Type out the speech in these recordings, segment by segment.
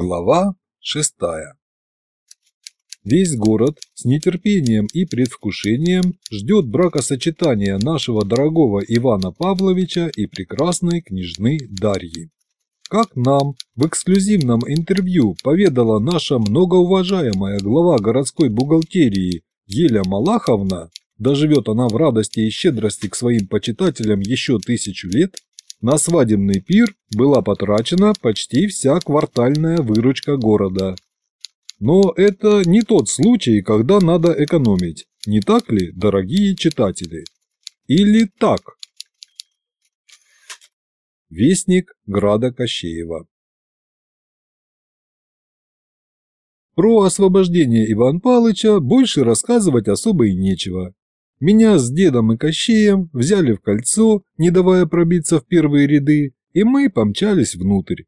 Глава шестая Весь город с нетерпением и предвкушением ждет бракосочетания нашего дорогого Ивана Павловича и прекрасной княжны Дарьи. Как нам в эксклюзивном интервью поведала наша многоуважаемая глава городской бухгалтерии Еля Малаховна, доживет она в радости и щедрости к своим почитателям еще тысячу лет, на свадебный пир была потрачена почти вся квартальная выручка города. Но это не тот случай, когда надо экономить, не так ли, дорогие читатели? Или так? Вестник Града Кощеева Про освобождение Иван Палыча больше рассказывать особо и нечего. Меня с дедом и Кощеем взяли в кольцо, не давая пробиться в первые ряды, и мы помчались внутрь.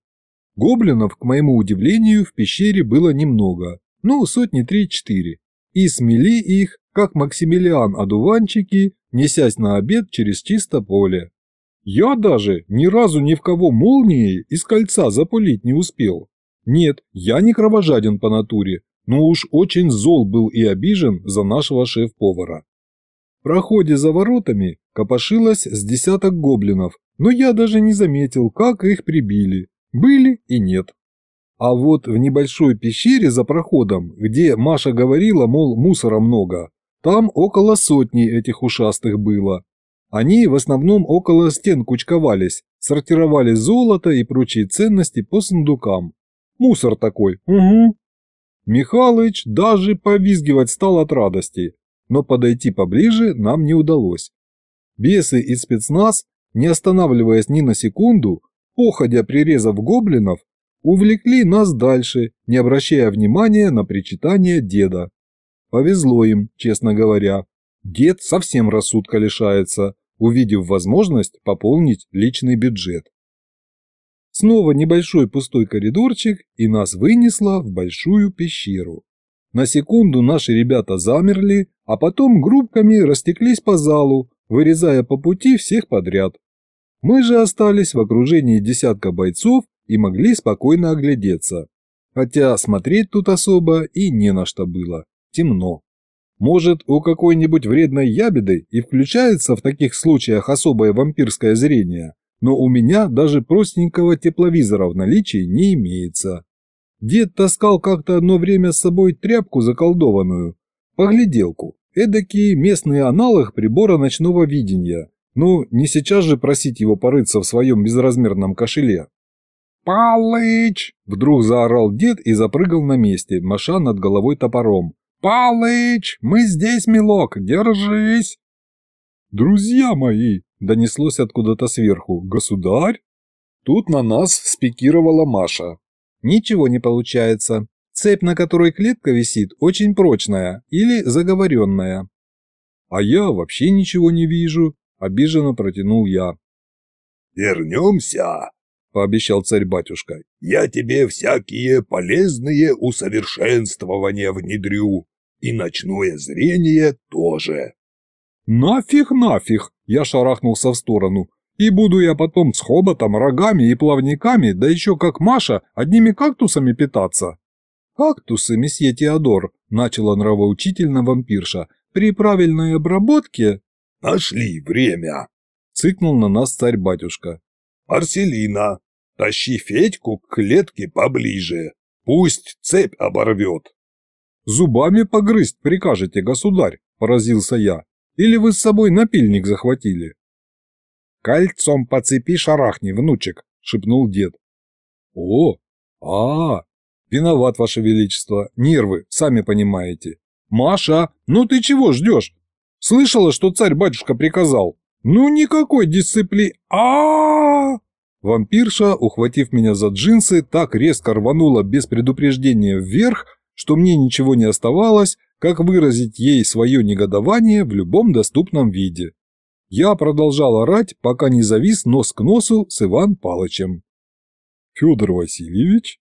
Гоблинов, к моему удивлению, в пещере было немного, ну, сотни три-четыре, и смели их, как Максимилиан-одуванчики, несясь на обед через чисто поле. Я даже ни разу ни в кого молнией из кольца запулить не успел. Нет, я не кровожаден по натуре, но уж очень зол был и обижен за нашего шеф-повара. Проходе за воротами копошилось с десяток гоблинов, но я даже не заметил, как их прибили. Были и нет. А вот в небольшой пещере за проходом, где Маша говорила, мол, мусора много, там около сотни этих ушастых было. Они в основном около стен кучковались, сортировали золото и прочие ценности по сундукам. Мусор такой, угу. Михалыч даже повизгивать стал от радости, но подойти поближе нам не удалось. Бесы и спецназ, не останавливаясь ни на секунду, походя прирезав гоблинов, увлекли нас дальше, не обращая внимания на причитание деда. Повезло им, честно говоря. Дед совсем рассудка лишается, увидев возможность пополнить личный бюджет. Снова небольшой пустой коридорчик, и нас вынесло в большую пещеру. На секунду наши ребята замерли, а потом группками растеклись по залу, вырезая по пути всех подряд. Мы же остались в окружении десятка бойцов и могли спокойно оглядеться. Хотя смотреть тут особо и не на что было. Темно. Может, у какой-нибудь вредной ябеды и включается в таких случаях особое вампирское зрение, но у меня даже простенького тепловизора в наличии не имеется. Дед таскал как-то одно время с собой тряпку заколдованную, погляделку, эдакий местный аналог прибора ночного видения. Ну, не сейчас же просить его порыться в своем безразмерном кошеле. «Палыч!» – вдруг заорал дед и запрыгал на месте, маша над головой топором. «Палыч! Мы здесь, милок! Держись!» «Друзья мои!» – донеслось откуда-то сверху. «Государь?» Тут на нас спикировала Маша. Ничего не получается. Цепь, на которой клетка висит, очень прочная или заговоренная. А я вообще ничего не вижу, обиженно протянул я. Вернемся, пообещал царь-батюшка. Я тебе всякие полезные усовершенствования внедрю. И ночное зрение тоже. Нафиг, нафиг, я шарахнулся в сторону. И буду я потом с хоботом, рогами и плавниками, да еще как Маша, одними кактусами питаться. Кактусы, месье Теодор, начала нравоучительно вампирша, при правильной обработке... Нашли время, цыкнул на нас царь-батюшка. Арселина, тащи Федьку к клетке поближе, пусть цепь оборвет. Зубами погрызть прикажете, государь, поразился я. Или вы с собой напильник захватили? «Кольцом по цепи шарахни, внучек», — шепнул дед. «О, а, виноват, ваше величество, нервы, сами понимаете. Маша, ну ты чего ждешь? Слышала, что царь-батюшка приказал? Ну никакой дисципли... а, -а, -а Вампирша, ухватив меня за джинсы, так резко рванула без предупреждения вверх, что мне ничего не оставалось, как выразить ей свое негодование в любом доступном виде. Я продолжал орать, пока не завис нос к носу с Иван Палычем. «Федор Васильевич?»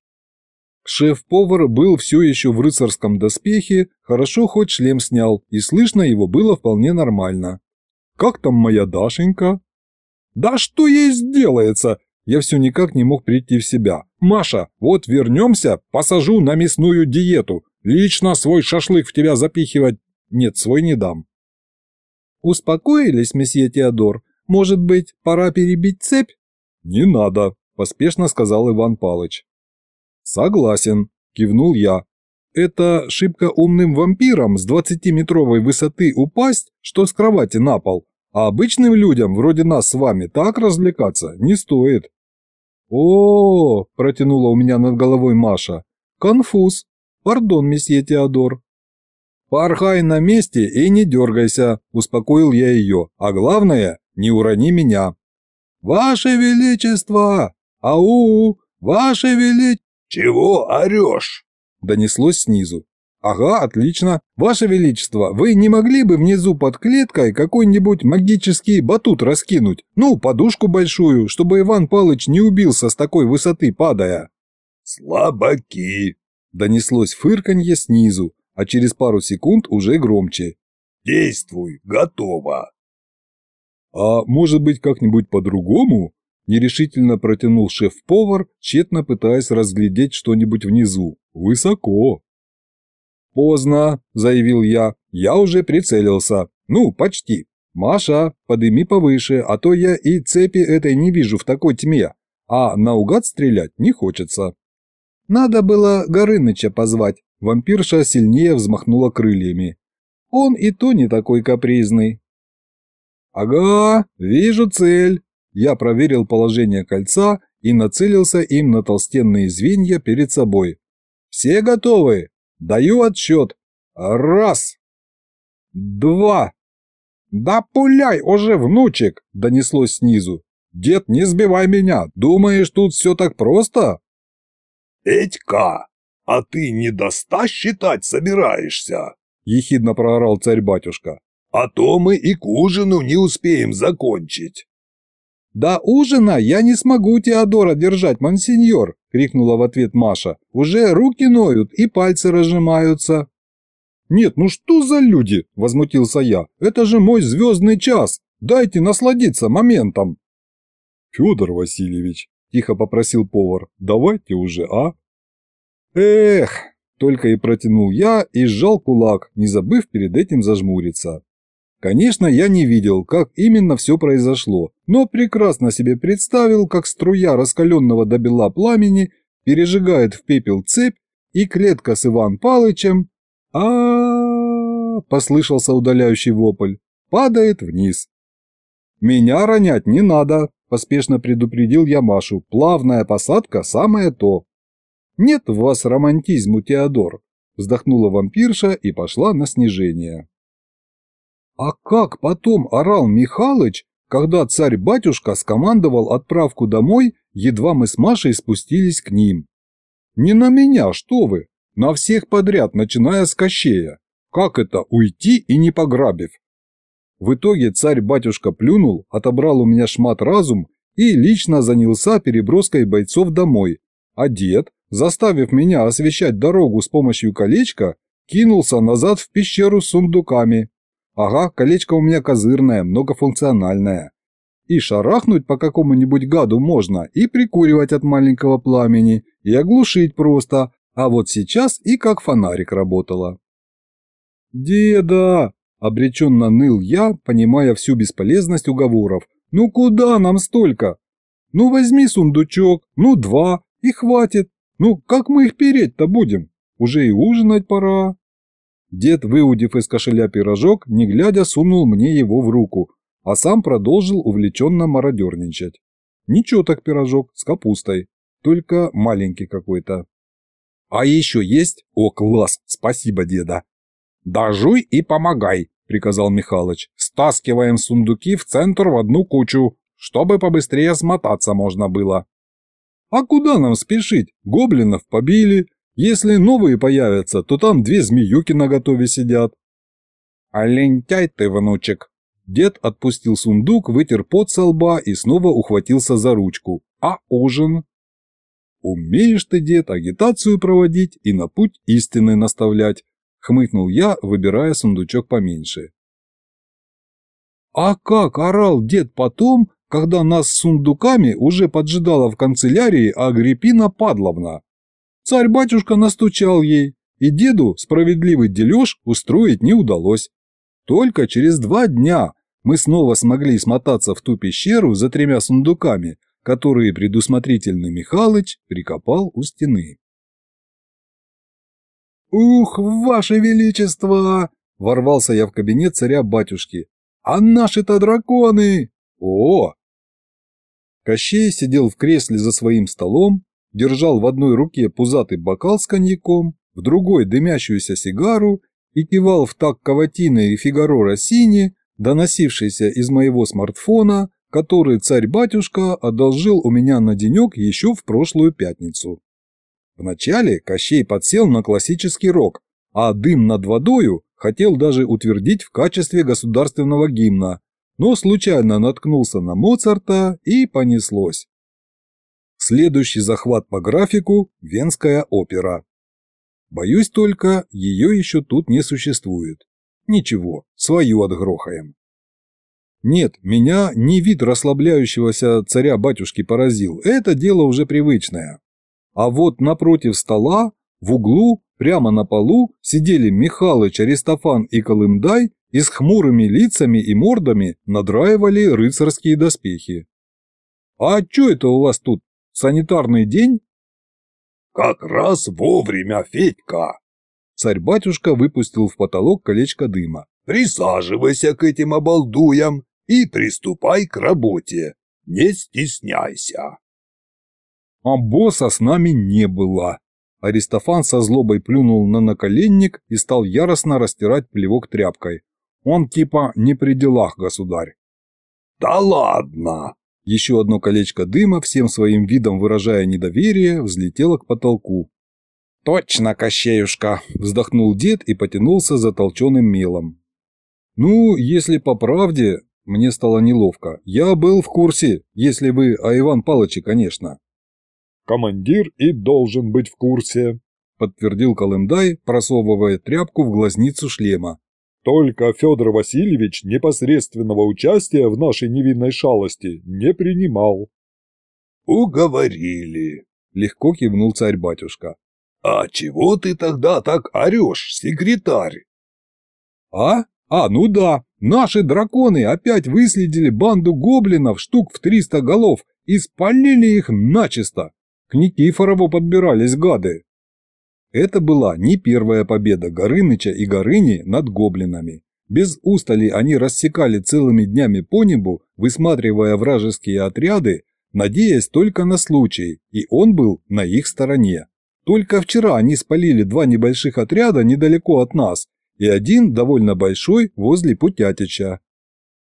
Шеф-повар был все еще в рыцарском доспехе, хорошо хоть шлем снял, и слышно его было вполне нормально. «Как там моя Дашенька?» «Да что ей сделается? я все никак не мог прийти в себя. «Маша, вот вернемся, посажу на мясную диету. Лично свой шашлык в тебя запихивать... Нет, свой не дам». «Успокоились, месье Теодор? Может быть, пора перебить цепь?» «Не надо», – поспешно сказал Иван Палыч. «Согласен», – кивнул я. «Это шибко умным вампирам с двадцатиметровой высоты упасть, что с кровати на пол, а обычным людям, вроде нас с вами, так развлекаться не стоит». «О, -о, -о – протянула у меня над головой Маша. «Конфуз. Пардон, месье Теодор». «Порхай на месте и не дергайся», – успокоил я ее. «А главное, не урони меня». «Ваше Величество! Ау! Ваше Величество!» «Чего орешь?» – донеслось снизу. «Ага, отлично. Ваше Величество, вы не могли бы внизу под клеткой какой-нибудь магический батут раскинуть? Ну, подушку большую, чтобы Иван Палыч не убился с такой высоты падая?» «Слабаки!» – донеслось фырканье снизу, а через пару секунд уже громче. «Действуй, готово!» «А может быть как-нибудь по-другому?» – нерешительно протянул шеф-повар, тщетно пытаясь разглядеть что-нибудь внизу. «Высоко!» «Поздно», – заявил я. «Я уже прицелился. Ну, почти. Маша, подыми повыше, а то я и цепи этой не вижу в такой тьме, а наугад стрелять не хочется». «Надо было Горыныча позвать», – вампирша сильнее взмахнула крыльями. «Он и то не такой капризный». «Ага, вижу цель». Я проверил положение кольца и нацелился им на толстенные звенья перед собой. «Все готовы? Даю отсчет. Раз. Два. «Да пуляй уже, внучек!» – донеслось снизу. «Дед, не сбивай меня! Думаешь, тут все так просто?» «Этька, а ты не до ста считать собираешься?» – ехидно проорал царь-батюшка. А то мы и к ужину не успеем закончить. «До ужина я не смогу Теодора держать, мансиньор!» – крикнула в ответ Маша. «Уже руки ноют и пальцы разжимаются». «Нет, ну что за люди?» – возмутился я. «Это же мой звездный час! Дайте насладиться моментом!» «Федор Васильевич», – тихо попросил повар, – «давайте уже, а?» «Эх!» – только и протянул я и сжал кулак, не забыв перед этим зажмуриться. Конечно, я не видел, как именно все произошло, но прекрасно себе представил, как струя раскаленного до бела пламени пережигает в пепел цепь, и клетка с Иван Палычем а, послышался удаляющий вопль, падает вниз. «Меня ронять не надо», – поспешно предупредил я Машу. «Плавная посадка – самое то». «Нет в вас романтизму, Теодор», – вздохнула вампирша и пошла на снижение. А как потом орал Михалыч, когда царь-батюшка скомандовал отправку домой, едва мы с Машей спустились к ним? Не на меня, что вы, на всех подряд, начиная с Кощея. Как это уйти и не пограбив? В итоге царь-батюшка плюнул, отобрал у меня шмат разум и лично занялся переброской бойцов домой, а дед, заставив меня освещать дорогу с помощью колечка, кинулся назад в пещеру с сундуками, Ага, колечко у меня козырное, многофункциональное. И шарахнуть по какому-нибудь гаду можно, и прикуривать от маленького пламени, и оглушить просто, а вот сейчас и как фонарик работало. «Деда!» – обреченно ныл я, понимая всю бесполезность уговоров. «Ну куда нам столько? Ну возьми сундучок, ну два, и хватит. Ну как мы их переть-то будем? Уже и ужинать пора». Дед, выудив из кошеля пирожок, не глядя сунул мне его в руку, а сам продолжил увлеченно мародерничать. Ничего так пирожок, с капустой, только маленький какой-то. А еще есть? О, класс, спасибо, деда. Да жуй и помогай, приказал Михалыч. Стаскиваем сундуки в центр в одну кучу, чтобы побыстрее смотаться можно было. А куда нам спешить? Гоблинов побили, если новые появятся, то там две змеюки наготове сидят. А лентяй ты, внучек. Дед отпустил сундук, вытер пот со лба и снова ухватился за ручку. А ужин? Умеешь ты, дед, агитацию проводить и на путь истины наставлять, хмыкнул я, выбирая сундучок поменьше. А как орал дед потом, когда нас с сундуками уже поджидала в канцелярии Агриппина Падловна. Царь-батюшка настучал ей, и деду справедливый дележ устроить не удалось. Только через два дня мы снова смогли смотаться в ту пещеру за тремя сундуками, которые предусмотрительный Михалыч прикопал у стены. «Ух, ваше величество!» – ворвался я в кабинет царя-батюшки. «А наши-то драконы!» «О!» Кощей сидел в кресле за своим столом, держал в одной руке пузатый бокал с коньяком, в другой дымящуюся сигару и кивал в так каватины и фигаро Россини, доносившийся из моего смартфона, который царь-батюшка одолжил у меня на денек еще в прошлую пятницу. Вначале Кощей подсел на классический рок, а «Дым над водою» хотел даже утвердить в качестве государственного гимна, но случайно наткнулся на Моцарта и понеслось. Следующий захват по графику – Венская опера. Боюсь только, ее еще тут не существует. Ничего, свою отгрохаем. Нет, меня не вид расслабляющегося царя-батюшки поразил, это дело уже привычное. А вот напротив стола, в углу, прямо на полу, сидели Михалыч, Аристофан и Колымдай и с хмурыми лицами и мордами надраивали рыцарские доспехи. «А чё это у вас тут? Санитарный день?» «Как раз вовремя, Федька!» Царь-батюшка выпустил в потолок колечко дыма. «Присаживайся к этим обалдуям и приступай к работе. Не стесняйся!» А босса с нами не было. Аристофан со злобой плюнул на наколенник и стал яростно растирать плевок тряпкой. Он типа не при делах, государь. «Да ладно!» Еще одно колечко дыма, всем своим видом выражая недоверие, взлетело к потолку. «Точно, Кощеюшка!» – вздохнул дед и потянулся за толченым мелом. «Ну, если по правде, мне стало неловко. Я был в курсе, если вы о Иван Палыче, конечно». «Командир и должен быть в курсе», – подтвердил Колымдай, просовывая тряпку в глазницу шлема. Только Федор Васильевич непосредственного участия в нашей невинной шалости не принимал. «Уговорили», – легко кивнул царь-батюшка. «А чего ты тогда так орешь, секретарь?» «А? А, ну да, наши драконы опять выследили банду гоблинов штук в триста голов и спалили их начисто. К Никифорову подбирались гады. Это была не первая победа Горыныча и Горыни над гоблинами. Без устали они рассекали целыми днями по небу, высматривая вражеские отряды, надеясь только на случай, и он был на их стороне. Только вчера они спалили два небольших отряда недалеко от нас, и один довольно большой возле Путятича.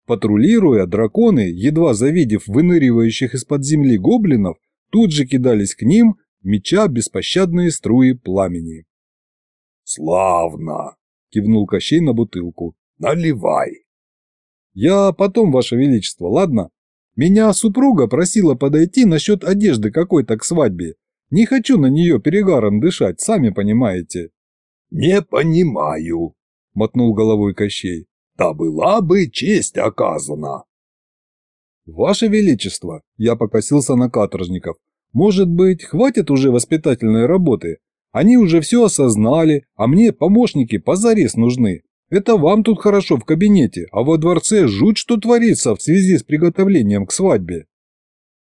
Патрулируя, драконы, едва завидев выныривающих из-под земли гоблинов, тут же кидались к ним, меча беспощадные струи пламени. «Славно!» – кивнул Кощей на бутылку. «Наливай!» «Я потом, Ваше Величество, ладно? Меня супруга просила подойти насчет одежды какой-то к свадьбе. Не хочу на нее перегаром дышать, сами понимаете». «Не понимаю», – мотнул головой Кощей. «Да была бы честь оказана». «Ваше Величество», – я покосился на каторжников, может быть, хватит уже воспитательной работы? Они уже все осознали, а мне помощники позарез нужны. Это вам тут хорошо в кабинете, а во дворце жуть что творится в связи с приготовлением к свадьбе.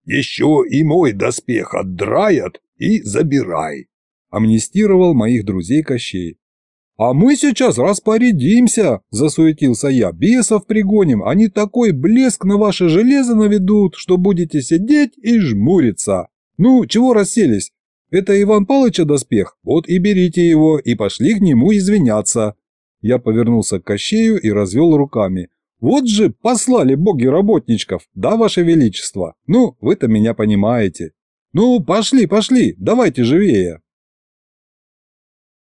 Еще и мой доспех отдраят и забирай. Амнистировал моих друзей Кощей. «А мы сейчас распорядимся!» – засуетился я. «Бесов пригоним, они такой блеск на ваше железо наведут, что будете сидеть и жмуриться!» «Ну, чего расселись? Это Иван Палыча доспех? Вот и берите его, и пошли к нему извиняться». Я повернулся к Кощею и развел руками. «Вот же послали боги работничков, да, ваше величество? Ну, вы-то меня понимаете. Ну, пошли, пошли, давайте живее».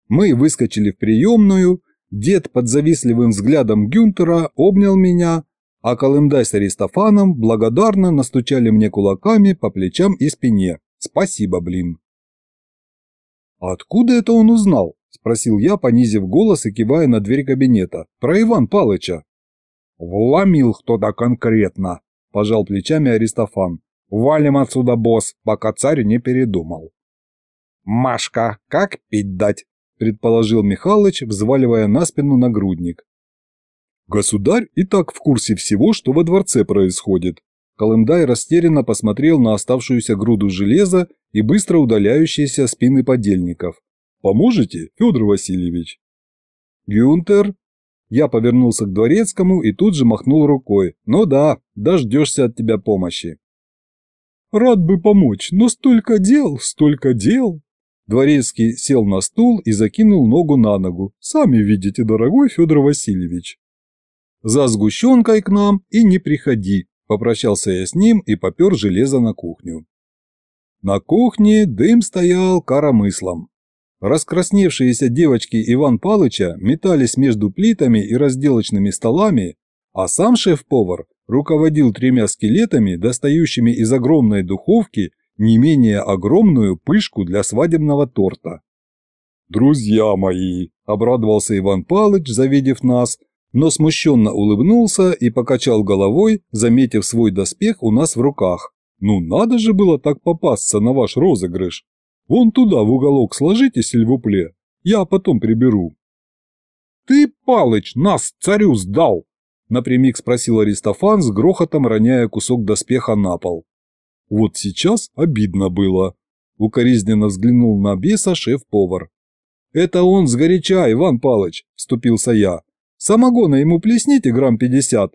Мы выскочили в приемную, дед под завистливым взглядом Гюнтера обнял меня, а Колымдай с Аристофаном благодарно настучали мне кулаками по плечам и спине. Спасибо, блин. «Откуда это он узнал?» – спросил я, понизив голос и кивая на дверь кабинета. «Про Иван Палыча». «Вломил кто-то конкретно», – пожал плечами Аристофан. Валим отсюда, босс, пока царь не передумал. Машка, как пить дать? предположил Михалыч, взваливая на спину нагрудник. Государь и так в курсе всего, что во дворце происходит. Колымдай растерянно посмотрел на оставшуюся груду железа и быстро удаляющиеся спины подельников. «Поможете, Федор Васильевич?» «Гюнтер?» Я повернулся к дворецкому и тут же махнул рукой. «Ну да, дождешься от тебя помощи». «Рад бы помочь, но столько дел, столько дел!» Дворецкий сел на стул и закинул ногу на ногу. «Сами видите, дорогой Федор Васильевич». «За сгущенкой к нам и не приходи», – попрощался я с ним и попер железо на кухню. На кухне дым стоял коромыслом. Раскрасневшиеся девочки Иван Палыча метались между плитами и разделочными столами, а сам шеф-повар руководил тремя скелетами, достающими из огромной духовки не менее огромную пышку для свадебного торта. «Друзья мои!» – обрадовался Иван Палыч, завидев нас, но смущенно улыбнулся и покачал головой, заметив свой доспех у нас в руках. «Ну надо же было так попасться на ваш розыгрыш! Вон туда в уголок сложите сельвупле, я потом приберу». «Ты, Палыч, нас царю сдал!» – напрямик спросил Аристофан с грохотом роняя кусок доспеха на пол. Вот сейчас обидно было. Укоризненно взглянул на беса шеф-повар. «Это он сгоряча, Иван Палыч», – вступился я. «Самогона ему плесните грамм пятьдесят».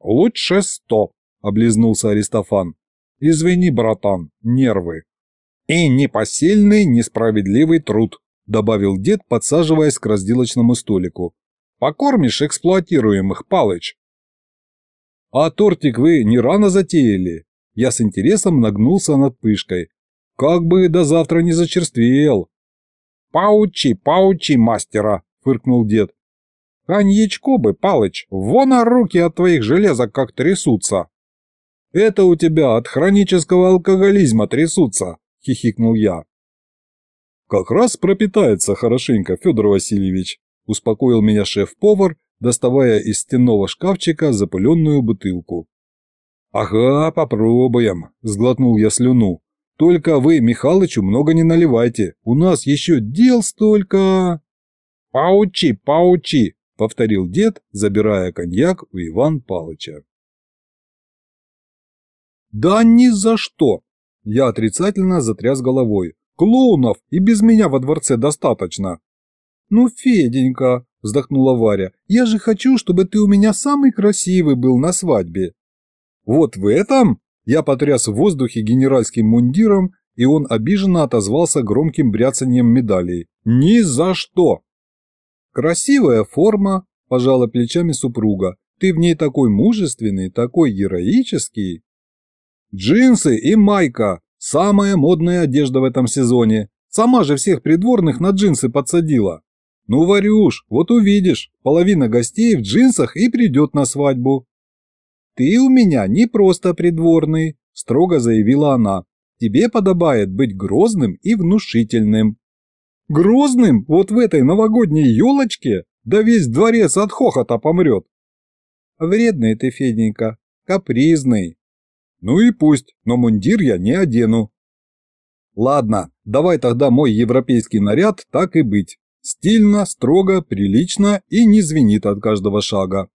«Лучше сто», – облизнулся Аристофан. «Извини, братан, нервы». «И непосильный, несправедливый труд», – добавил дед, подсаживаясь к разделочному столику. «Покормишь эксплуатируемых, Палыч?» «А тортик вы не рано затеяли?» Я с интересом нагнулся над пышкой. «Как бы до завтра не зачерствел!» «Паучи, паучи мастера!» – фыркнул дед. «Коньячку бы, Палыч, вон а руки от твоих железок как трясутся!» «Это у тебя от хронического алкоголизма трясутся!» – хихикнул я. «Как раз пропитается хорошенько, Федор Васильевич», – успокоил меня шеф-повар, доставая из стенного шкафчика запыленную бутылку. «Ага, попробуем», – сглотнул я слюну. «Только вы Михалычу много не наливайте, у нас еще дел столько...» «Паучи, паучи», – повторил дед, забирая коньяк у Иван Палыча. «Да ни за что!» – я отрицательно затряс головой. «Клоунов и без меня во дворце достаточно». «Ну, Феденька», – вздохнула Варя, – «я же хочу, чтобы ты у меня самый красивый был на свадьбе». «Вот в этом?» Я потряс в воздухе генеральским мундиром, и он обиженно отозвался громким бряцанием медалей. «Ни за что!» «Красивая форма», – пожала плечами супруга. «Ты в ней такой мужественный, такой героический». «Джинсы и майка – самая модная одежда в этом сезоне. Сама же всех придворных на джинсы подсадила. Ну, Варюш, вот увидишь, половина гостей в джинсах и придет на свадьбу». «Ты у меня не просто придворный», – строго заявила она. «Тебе подобает быть грозным и внушительным». «Грозным? Вот в этой новогодней елочке? Да весь дворец от хохота помрет». «Вредный ты, Феденька, капризный». «Ну и пусть, но мундир я не одену». «Ладно, давай тогда мой европейский наряд так и быть. Стильно, строго, прилично и не звенит от каждого шага».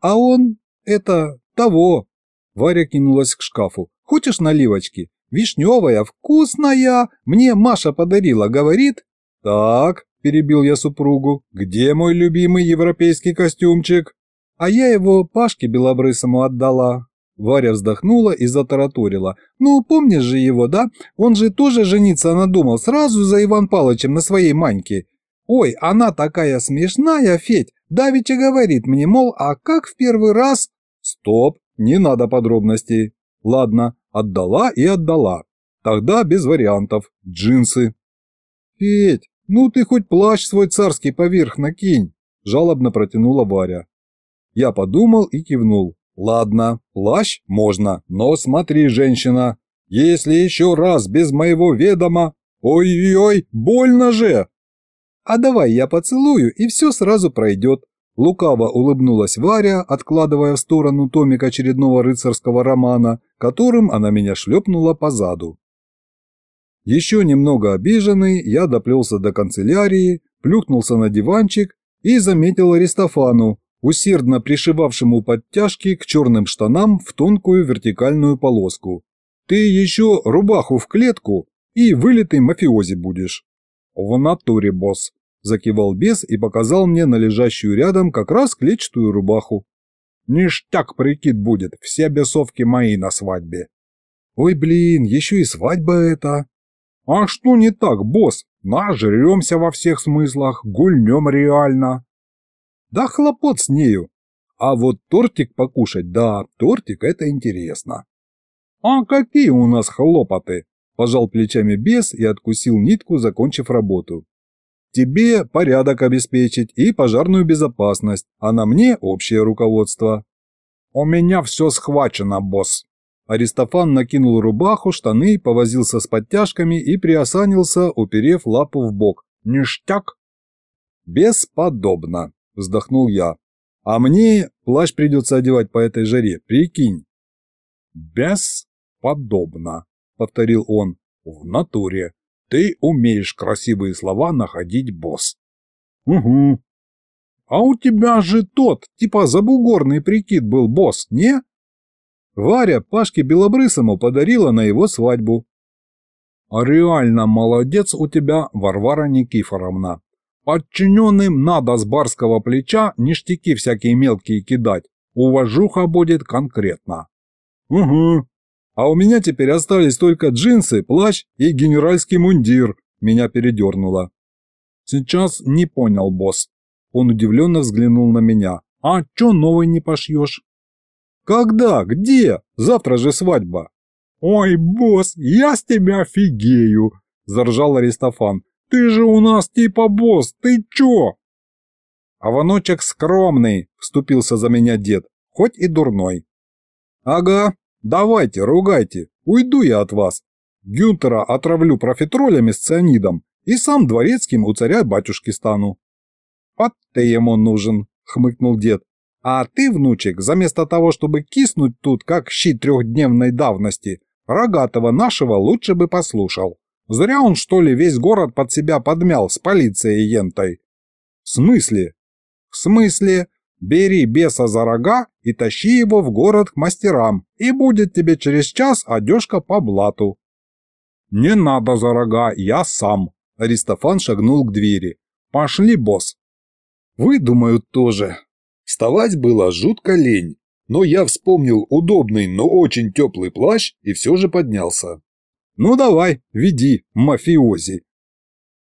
«А он это того. Варя кинулась к шкафу. Хочешь наливочки? Вишневая, вкусная. Мне Маша подарила, говорит. Так, перебил я супругу. Где мой любимый европейский костюмчик? А я его Пашке Белобрысому отдала. Варя вздохнула и затараторила. «Ну, помнишь же его, да? Он же тоже жениться надумал сразу за Иван Палычем на своей Маньке. Ой, она такая смешная, Федь, давеча говорит мне, мол, а как в первый раз... Стоп, не надо подробностей. Ладно, отдала и отдала. Тогда без вариантов, джинсы. Федь, ну ты хоть плащ свой царский поверх накинь, жалобно протянула Варя. Я подумал и кивнул. Ладно, плащ можно, но смотри, женщина, если еще раз без моего ведома... Ой-ой-ой, больно же! а давай я поцелую, и все сразу пройдет», Лукаво улыбнулась Варя, откладывая в сторону томик очередного рыцарского романа, которым она меня шлепнула по заду. Еще немного обиженный, я доплелся до канцелярии, плюхнулся на диванчик и заметил Аристофану, усердно пришивавшему подтяжки к черным штанам в тонкую вертикальную полоску. «Ты еще рубаху в клетку и вылитый мафиози будешь». «В натуре, босс», – закивал бес и показал мне на лежащую рядом как раз клетчатую рубаху. «Ништяк прикид будет, все бесовки мои на свадьбе». «Ой, блин, еще и свадьба это!» «А что не так, босс? Нажремся во всех смыслах, гульнем реально». «Да хлопот с нею. А вот тортик покушать, да, тортик это интересно». «А какие у нас хлопоты?» – пожал плечами бес и откусил нитку, закончив работу. «Тебе порядок обеспечить и пожарную безопасность, а на мне общее руководство». «У меня все схвачено, босс», Аристофан накинул рубаху, штаны, повозился с подтяжками и приосанился, уперев лапу в бок. «Ништяк!» «Бесподобно!» – вздохнул я. «А мне плащ придется одевать по этой жаре, прикинь!» «Бесподобно!» – повторил он. «В натуре! Ты умеешь красивые слова находить, босс!» «Угу!» «А у тебя же тот, типа забугорный прикид был, босс, не?» Варя Пашке Белобрысому подарила на его свадьбу. А «Реально молодец у тебя, Варвара Никифоровна. Подчиненным надо с барского плеча ништяки всякие мелкие кидать. Уважуха будет конкретно». «Угу. А у меня теперь остались только джинсы, плащ и генеральский мундир», – меня передернуло. «Сейчас не понял, босс». Он удивленно взглянул на меня. «А чё новый не пошьешь?» «Когда? Где? Завтра же свадьба!» «Ой, босс, я с тебя офигею!» – заржал Аристофан. «Ты же у нас типа босс, ты чё?» «А внучек скромный», – вступился за меня дед, хоть и дурной. «Ага, давайте, ругайте, уйду я от вас. Гюнтера отравлю профитролями с цианидом и сам дворецким у царя-батюшки стану». «Вот ты ему нужен», – хмыкнул дед. А ты, внучек, заместо того, чтобы киснуть тут, как щит трехдневной давности, рогатого нашего лучше бы послушал. Зря он, что ли, весь город под себя подмял с полицией ентой. В смысле? В смысле? Бери беса за рога и тащи его в город к мастерам, и будет тебе через час одежка по блату. Не надо за рога, я сам. Аристофан шагнул к двери. Пошли, босс. Вы, думаю, тоже. Вставать было жутко лень, но я вспомнил удобный, но очень теплый плащ и все же поднялся. «Ну давай, веди, мафиози!»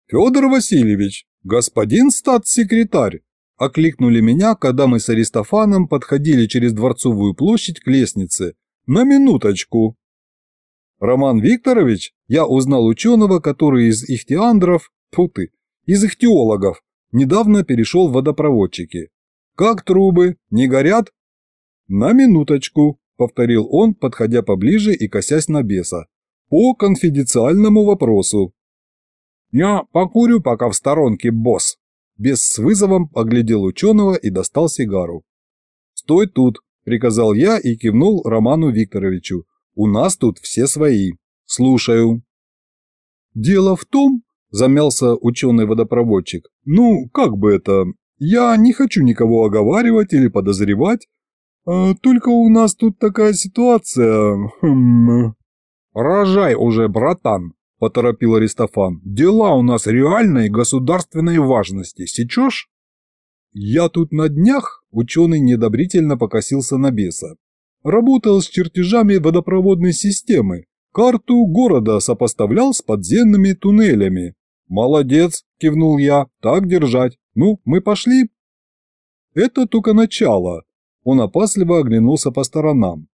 «Федор Васильевич, господин статс-секретарь!» Окликнули меня, когда мы с Аристофаном подходили через Дворцовую площадь к лестнице. «На минуточку!» Роман Викторович, я узнал ученого, который из ихтиандров, фу ты, из ихтиологов, недавно перешел в водопроводчики. «Как трубы? Не горят?» «На минуточку», – повторил он, подходя поближе и косясь на беса. «По конфиденциальному вопросу». «Я покурю пока в сторонке, босс». Бес с вызовом оглядел ученого и достал сигару. «Стой тут», – приказал я и кивнул Роману Викторовичу. «У нас тут все свои. Слушаю». «Дело в том», – замялся ученый-водопроводчик, «ну, как бы это, я не хочу никого оговаривать или подозревать. А, только у нас тут такая ситуация. Хм. Рожай уже, братан, поторопил Аристофан. Дела у нас реальной государственной важности, сечешь? Я тут на днях, ученый недобрительно покосился на беса. Работал с чертежами водопроводной системы. Карту города сопоставлял с подземными туннелями. «Молодец!» – кивнул я. «Так держать. Ну, мы пошли?» «Это только начало». Он опасливо оглянулся по сторонам.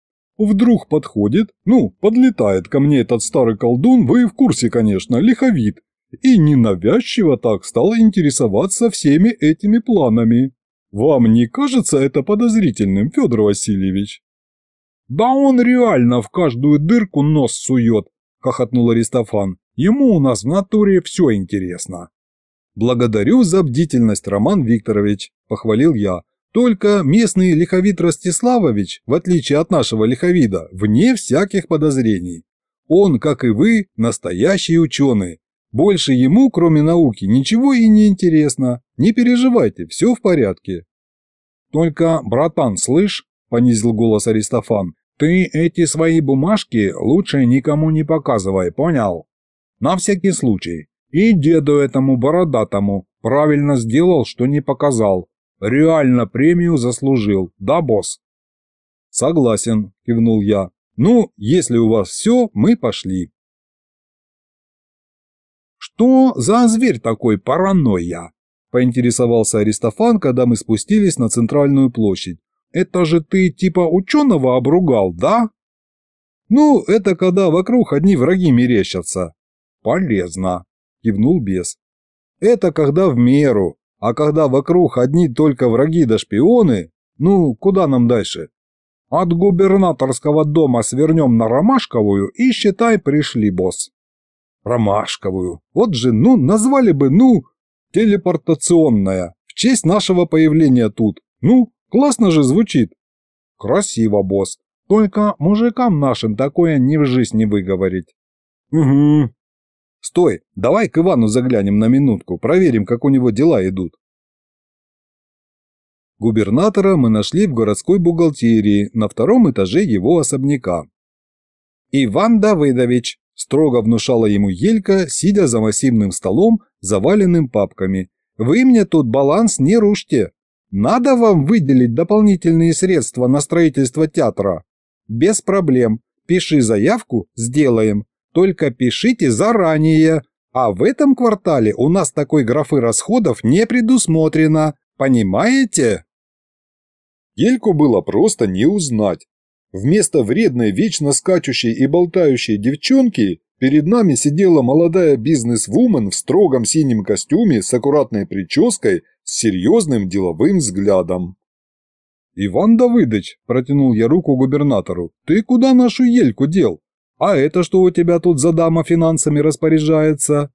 «Вдруг подходит, ну, подлетает ко мне этот старый колдун, вы в курсе, конечно, лиховид, и ненавязчиво так стал интересоваться всеми этими планами. Вам не кажется это подозрительным, Федор Васильевич?» «Да он реально в каждую дырку нос сует», – хохотнул Аристофан. «Ему у нас в натуре все интересно». «Благодарю за бдительность, Роман Викторович», – похвалил я. Только местный лиховид Ростиславович, в отличие от нашего лиховида, вне всяких подозрений. Он, как и вы, настоящий ученый. Больше ему, кроме науки, ничего и не интересно. Не переживайте, все в порядке. Только, братан, слышь, понизил голос Аристофан, ты эти свои бумажки лучше никому не показывай, понял? На всякий случай. И деду этому бородатому правильно сделал, что не показал. Реально премию заслужил, да, босс? Согласен, кивнул я. Ну, если у вас все, мы пошли. Что за зверь такой паранойя? Поинтересовался Аристофан, когда мы спустились на центральную площадь. Это же ты типа ученого обругал, да? Ну, это когда вокруг одни враги мерещатся. Полезно, кивнул бес. Это когда в меру, а когда вокруг одни только враги да шпионы, ну, куда нам дальше? От губернаторского дома свернем на Ромашковую и, считай, пришли, босс. Ромашковую. Вот же, ну, назвали бы, ну, телепортационная, в честь нашего появления тут. Ну, Классно же звучит. Красиво, босс. Только мужикам нашим такое ни в жизнь не выговорить. Угу. Стой, давай к Ивану заглянем на минутку, проверим, как у него дела идут. Губернатора мы нашли в городской бухгалтерии на втором этаже его особняка. «Иван Давыдович», – строго внушала ему Елька, сидя за массивным столом, заваленным папками, – «вы мне тут баланс не рушьте. Надо вам выделить дополнительные средства на строительство театра? Без проблем. Пиши заявку, сделаем. Только пишите заранее. А в этом квартале у нас такой графы расходов не предусмотрено. Понимаете? Ельку было просто не узнать. Вместо вредной, вечно скачущей и болтающей девчонки перед нами сидела молодая бизнес-вумен в строгом синем костюме с аккуратной прической с серьезным деловым взглядом. «Иван Давыдович», – протянул я руку губернатору, – «ты куда нашу ельку дел? А это что у тебя тут за дама финансами распоряжается?»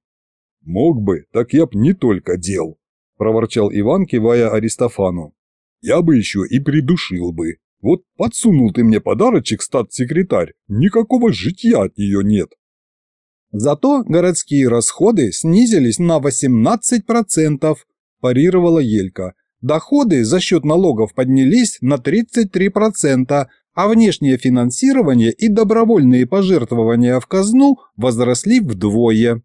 «Мог бы, так я б не только дел», – проворчал Иван, кивая Аристофану. «Я бы еще и придушил бы. Вот подсунул ты мне подарочек, стат-секретарь, никакого житья от нее нет». Зато городские расходы снизились на 18%, парировала Елька. Доходы за счет налогов поднялись на 33%, а внешнее финансирование и добровольные пожертвования в казну возросли вдвое.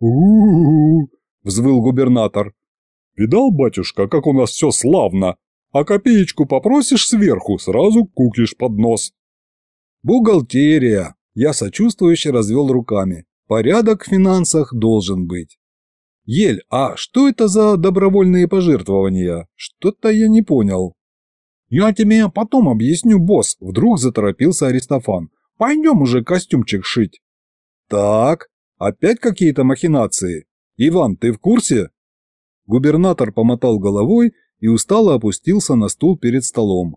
у взвыл губернатор. «Видал, батюшка, как у нас все славно? А копеечку попросишь сверху, сразу кукиш под нос». «Бухгалтерия», – я сочувствующе развел руками. «Порядок в финансах должен быть». «Ель, а что это за добровольные пожертвования? Что-то я не понял». «Я тебе потом объясню, босс», – вдруг заторопился Аристофан. «Пойдем уже костюмчик шить». «Так, опять какие-то махинации? Иван, ты в курсе?» Губернатор помотал головой и устало опустился на стул перед столом.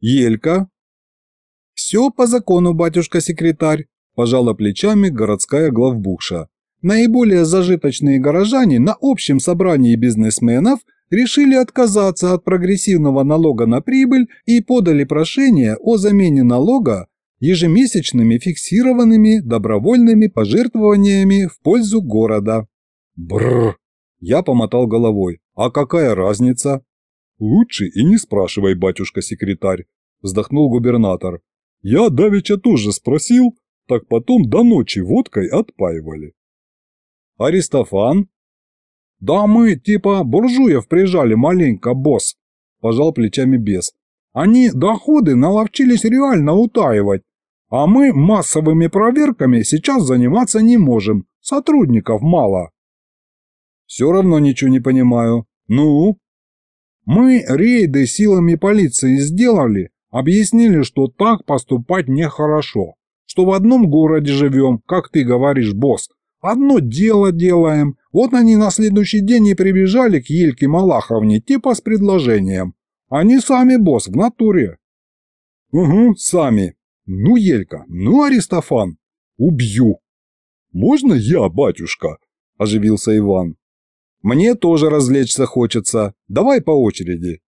«Елька?» «Все по закону, батюшка-секретарь», – пожала плечами городская главбухша. Наиболее зажиточные горожане на общем собрании бизнесменов решили отказаться от прогрессивного налога на прибыль и подали прошение о замене налога ежемесячными фиксированными добровольными пожертвованиями в пользу города. Бррр! Я помотал головой. А какая разница? Лучше и не спрашивай, батюшка-секретарь, вздохнул губернатор. Я давеча тоже спросил, так потом до ночи водкой отпаивали. Аристофан?» «Да мы, типа, буржуев прижали маленько, босс», – пожал плечами бес. «Они доходы наловчились реально утаивать, а мы массовыми проверками сейчас заниматься не можем, сотрудников мало». «Все равно ничего не понимаю. Ну?» «Мы рейды силами полиции сделали, объяснили, что так поступать нехорошо, что в одном городе живем, как ты говоришь, босс, Одно дело делаем. Вот они на следующий день и прибежали к Ельке Малаховне, типа с предложением. Они сами, босс, в натуре. Угу, сами. Ну, Елька, ну, Аристофан. Убью. Можно я, батюшка? Оживился Иван. Мне тоже развлечься хочется. Давай по очереди.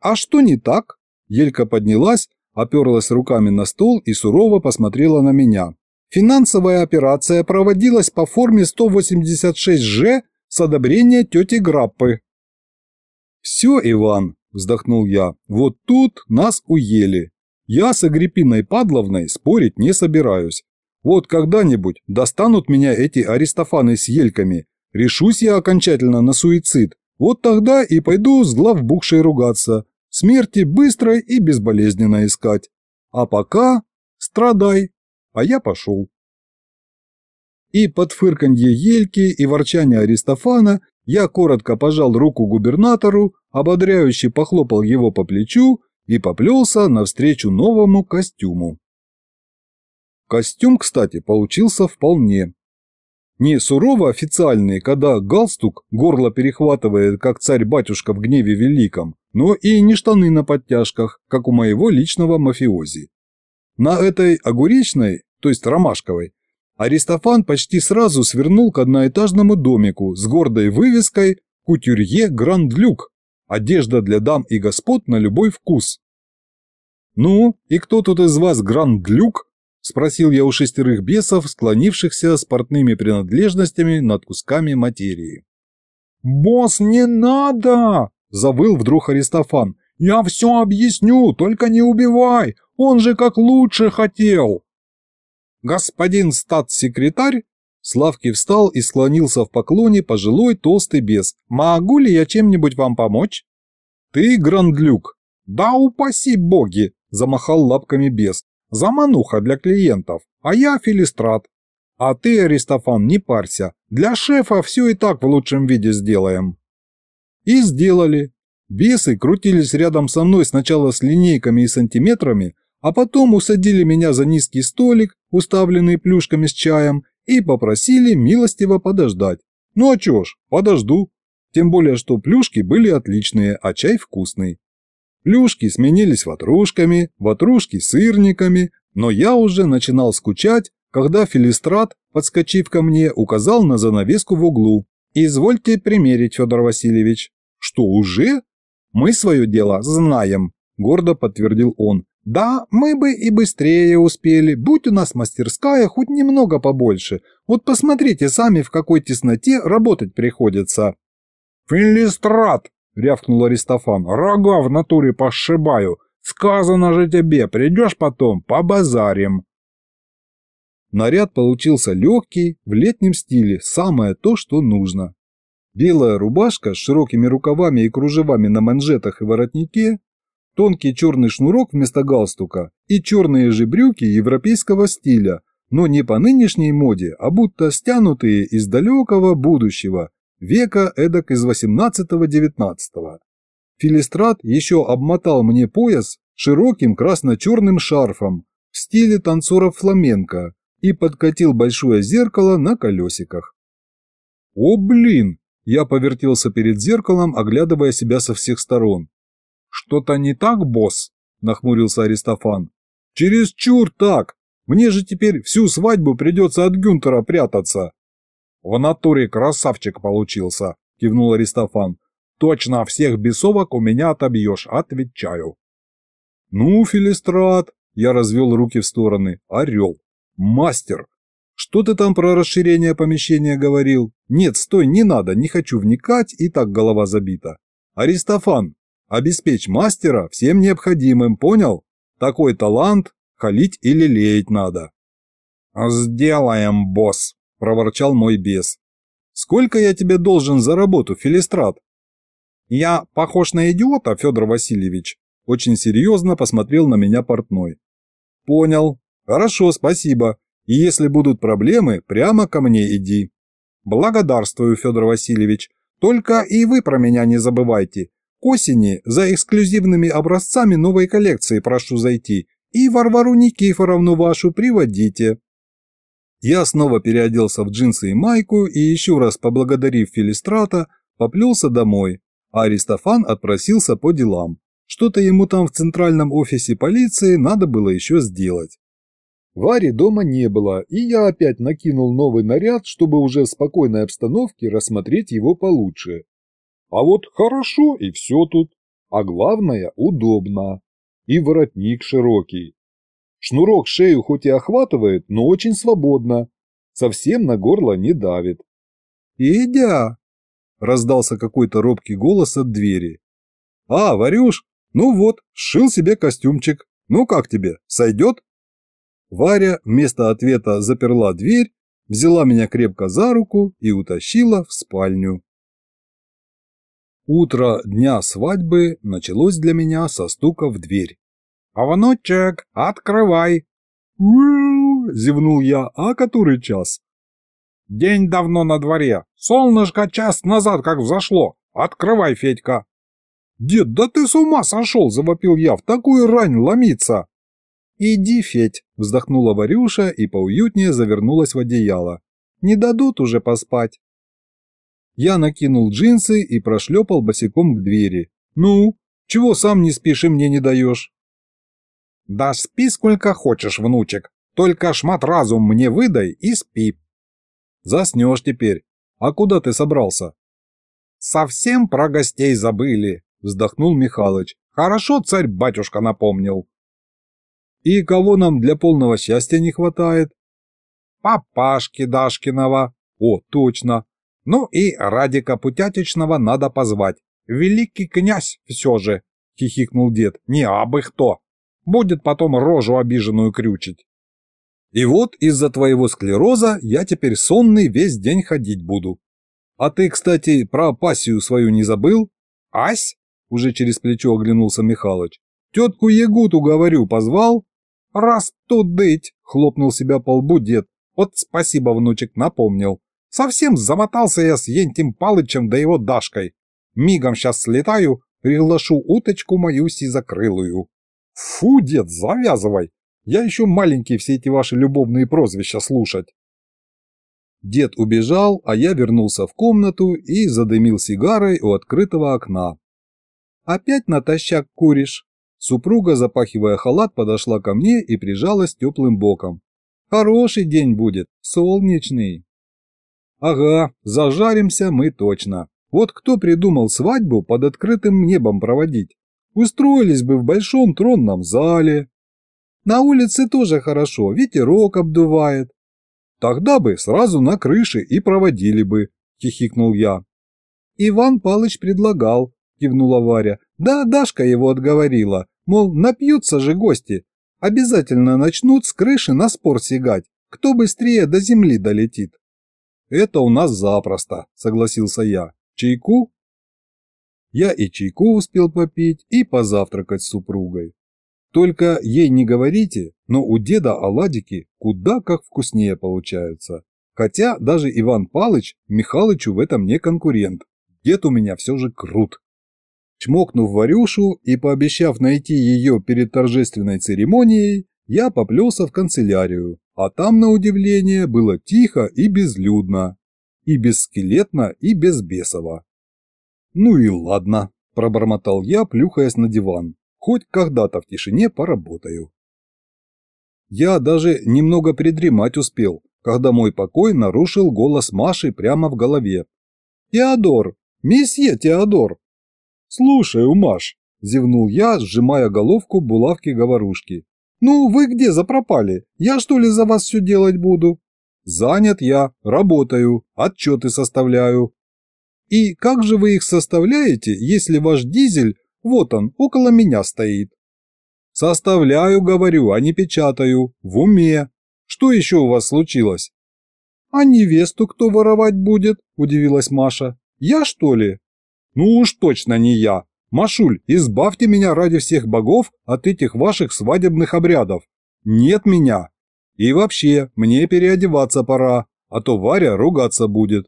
А что не так? Елька поднялась, оперлась руками на стол и сурово посмотрела на меня. Финансовая операция проводилась по форме 186Ж с одобрения тети Граппы. «Все, Иван», – вздохнул я, – «вот тут нас уели. Я с Агриппиной Падловной спорить не собираюсь. Вот когда-нибудь достанут меня эти аристофаны с ельками, решусь я окончательно на суицид, вот тогда и пойду с главбухшей ругаться, смерти быстро и безболезненно искать. А пока страдай, а я пошел. И под фырканье ельки и ворчание Аристофана я коротко пожал руку губернатору, ободряюще похлопал его по плечу и поплелся навстречу новому костюму. Костюм, кстати, получился вполне. Не сурово официальный, когда галстук горло перехватывает, как царь-батюшка в гневе великом, но и не штаны на подтяжках, как у моего личного мафиози. На этой огуречной, то есть ромашковой, Аристофан почти сразу свернул к одноэтажному домику с гордой вывеской «Кутюрье Гранд-Люк» – одежда для дам и господ на любой вкус. «Ну, и кто тут из вас Гранд-Люк?» – спросил я у шестерых бесов, склонившихся с портными принадлежностями над кусками материи. «Босс, не надо!» – завыл вдруг Аристофан. «Я все объясню, только не убивай! Он же как лучше хотел!» «Господин статс-секретарь?» Славки встал и склонился в поклоне пожилой толстый бес. «Могу ли я чем-нибудь вам помочь?» «Ты грандлюк». «Да упаси боги!» – замахал лапками бес. «Замануха для клиентов, а я филистрат. А ты, Аристофан, не парься. Для шефа все и так в лучшем виде сделаем». И сделали. Бесы крутились рядом со мной сначала с линейками и сантиметрами, а потом усадили меня за низкий столик, уставленный плюшками с чаем, и попросили милостиво подождать. Ну а чё ж, подожду. Тем более, что плюшки были отличные, а чай вкусный. Плюшки сменились ватрушками, ватрушки сырниками, но я уже начинал скучать, когда Филистрат, подскочив ко мне, указал на занавеску в углу. «Извольте примерить, Федор Васильевич». «Что, уже?» «Мы свое дело знаем», – гордо подтвердил он. Да, мы бы и быстрее успели, будь у нас мастерская хоть немного побольше. Вот посмотрите сами, в какой тесноте работать приходится. Филистрат, рявкнул Аристофан, рога в натуре пошибаю. Сказано же тебе, придешь потом, побазарим. Наряд получился легкий, в летнем стиле, самое то, что нужно. Белая рубашка с широкими рукавами и кружевами на манжетах и воротнике, тонкий черный шнурок вместо галстука и черные же брюки европейского стиля, но не по нынешней моде, а будто стянутые из далекого будущего, века эдак из 18-19. Филистрат еще обмотал мне пояс широким красно-черным шарфом в стиле танцоров фламенко и подкатил большое зеркало на колесиках. «О, блин!» Я повертелся перед зеркалом, оглядывая себя со всех сторон. «Что-то не так, босс?» – нахмурился Аристофан. «Чересчур так! Мне же теперь всю свадьбу придется от Гюнтера прятаться!» «В натуре красавчик получился!» – кивнул Аристофан. «Точно всех бесовок у меня отобьешь, отвечаю!» «Ну, Филистрат!» – я развел руки в стороны. «Орел! Мастер! Что ты там про расширение помещения говорил? Нет, стой, не надо, не хочу вникать, и так голова забита. Аристофан, Обеспечь мастера всем необходимым, понял? Такой талант халить или леять надо. «Сделаем, босс», – проворчал мой бес. «Сколько я тебе должен за работу, Филистрат?» «Я похож на идиота, Федор Васильевич», – очень серьезно посмотрел на меня портной. «Понял. Хорошо, спасибо. И если будут проблемы, прямо ко мне иди». «Благодарствую, Федор Васильевич. Только и вы про меня не забывайте осени за эксклюзивными образцами новой коллекции прошу зайти и Варвару Никифоровну вашу приводите». Я снова переоделся в джинсы и майку и еще раз поблагодарив Филистрата, поплелся домой, а Аристофан отпросился по делам. Что-то ему там в центральном офисе полиции надо было еще сделать. Вари дома не было, и я опять накинул новый наряд, чтобы уже в спокойной обстановке рассмотреть его получше. А вот хорошо и все тут. А главное – удобно. И воротник широкий. Шнурок шею хоть и охватывает, но очень свободно. Совсем на горло не давит. «Идя!» – раздался какой-то робкий голос от двери. «А, Варюш, ну вот, сшил себе костюмчик. Ну как тебе, сойдет?» Варя вместо ответа заперла дверь, взяла меня крепко за руку и утащила в спальню. Утро дня свадьбы началось для меня со стука в дверь. «А внучек, открывай!» «Ууу!» – зевнул я. «А который час?» «День давно на дворе. Солнышко час назад как взошло. Открывай, Федька!» «Дед, да ты с ума сошел!» – завопил я. «В такую рань ломиться!» «Иди, Федь!» – вздохнула Варюша и поуютнее завернулась в одеяло. «Не дадут уже поспать!» Я накинул джинсы и прошлепал босиком к двери. «Ну, чего сам не спишь и мне не даешь?» «Да спи сколько хочешь, внучек, только шмат разум мне выдай и спи». «Заснешь теперь. А куда ты собрался?» «Совсем про гостей забыли», — вздохнул Михалыч. «Хорошо царь-батюшка напомнил». «И кого нам для полного счастья не хватает?» «Папашки Дашкиного». «О, точно. Ну и Радика Путятичного надо позвать. Великий князь все же», — хихикнул дед. «Не абы кто. Будет потом рожу обиженную крючить». «И вот из-за твоего склероза я теперь сонный весь день ходить буду. А ты, кстати, про пассию свою не забыл?» «Ась?» — уже через плечо оглянулся Михалыч. «Тетку Ягуту, говорю, позвал?» «Раз тудыть!» — хлопнул себя по лбу дед. «Вот спасибо, внучек, напомнил. Совсем замотался я с Ентим Палычем да его Дашкой. Мигом сейчас слетаю, приглашу уточку мою сизокрылую. Фу, дед, завязывай. Я еще маленький все эти ваши любовные прозвища слушать. Дед убежал, а я вернулся в комнату и задымил сигарой у открытого окна. «Опять натощак куришь?» Супруга, запахивая халат, подошла ко мне и прижалась теплым боком. «Хороший день будет, солнечный». Ага, зажаримся мы точно. Вот кто придумал свадьбу под открытым небом проводить? Устроились бы в большом тронном зале. На улице тоже хорошо, ветерок обдувает. Тогда бы сразу на крыше и проводили бы, хихикнул я. Иван Палыч предлагал, кивнула Варя. Да, Дашка его отговорила, мол, напьются же гости. Обязательно начнут с крыши на спор сигать, кто быстрее до земли долетит. «Это у нас запросто», – согласился я. «Чайку?» Я и чайку успел попить, и позавтракать с супругой. Только ей не говорите, но у деда оладики куда как вкуснее получаются. Хотя даже Иван Палыч Михалычу в этом не конкурент. Дед у меня все же крут. Чмокнув Варюшу и пообещав найти ее перед торжественной церемонией, я поплелся в канцелярию, а там, на удивление, было тихо и безлюдно, и бесскелетно, и безбесово. «Ну и ладно», – пробормотал я, плюхаясь на диван, – «хоть когда-то в тишине поработаю». Я даже немного придремать успел, когда мой покой нарушил голос Маши прямо в голове. «Теодор! Месье Теодор!» «Слушаю, Маш!» – зевнул я, сжимая головку булавки-говорушки. «Ну, вы где запропали? Я что ли за вас все делать буду?» «Занят я, работаю, отчеты составляю». «И как же вы их составляете, если ваш дизель, вот он, около меня стоит?» «Составляю, говорю, а не печатаю, в уме. Что еще у вас случилось?» «А невесту кто воровать будет?» – удивилась Маша. «Я, что ли?» «Ну уж точно не я. Машуль, избавьте меня ради всех богов от этих ваших свадебных обрядов. Нет меня. И вообще, мне переодеваться пора, а то Варя ругаться будет.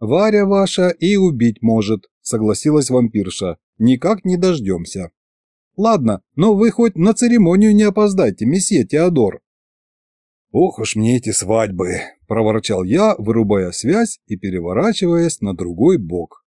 Варя ваша и убить может, согласилась вампирша. Никак не дождемся. Ладно, но вы хоть на церемонию не опоздайте, месье Теодор. Ох уж мне эти свадьбы, проворчал я, вырубая связь и переворачиваясь на другой бок.